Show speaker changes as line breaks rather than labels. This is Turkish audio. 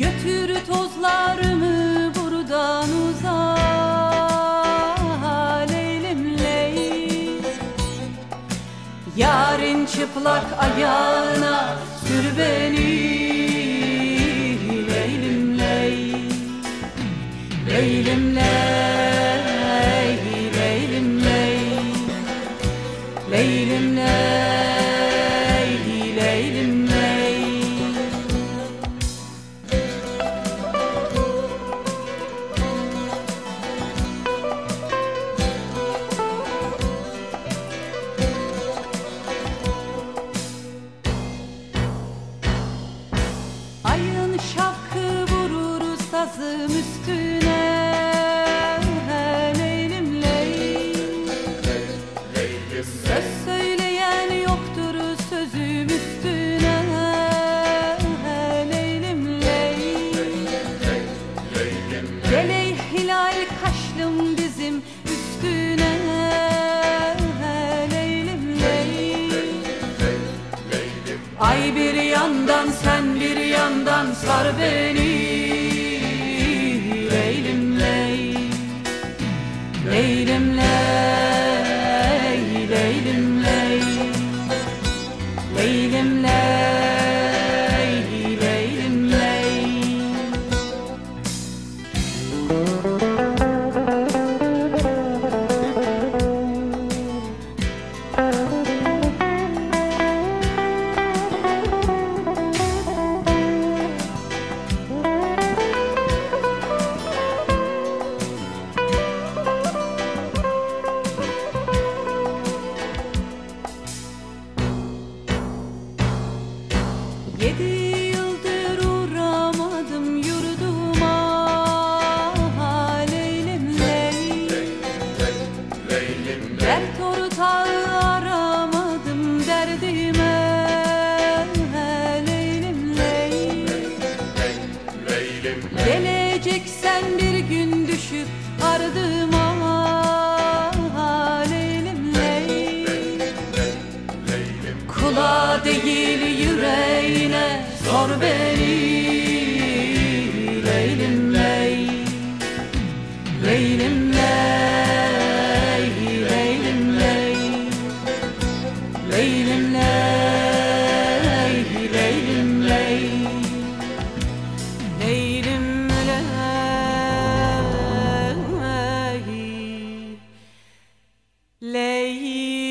Götür tozlarımı buradan uzağa Leylim ley Yarın çıplak ayağına sür beni Leylim ley Leylim ley Leylim ley Leylim Ayın şapkı vurur sazım üstüne. Leylim ley Söz söyleyen yoktur sözüm üstüne. Leylim ley Geley hilal kaşlım bizim üstüne Ay bir yandan sen bir yandan sar beni. Leylim ley Leylim ley Leylim ley Leylim ley Yedi yıldır uğramadım yurduma Leylim ley Dert ortağı gonna be Lay.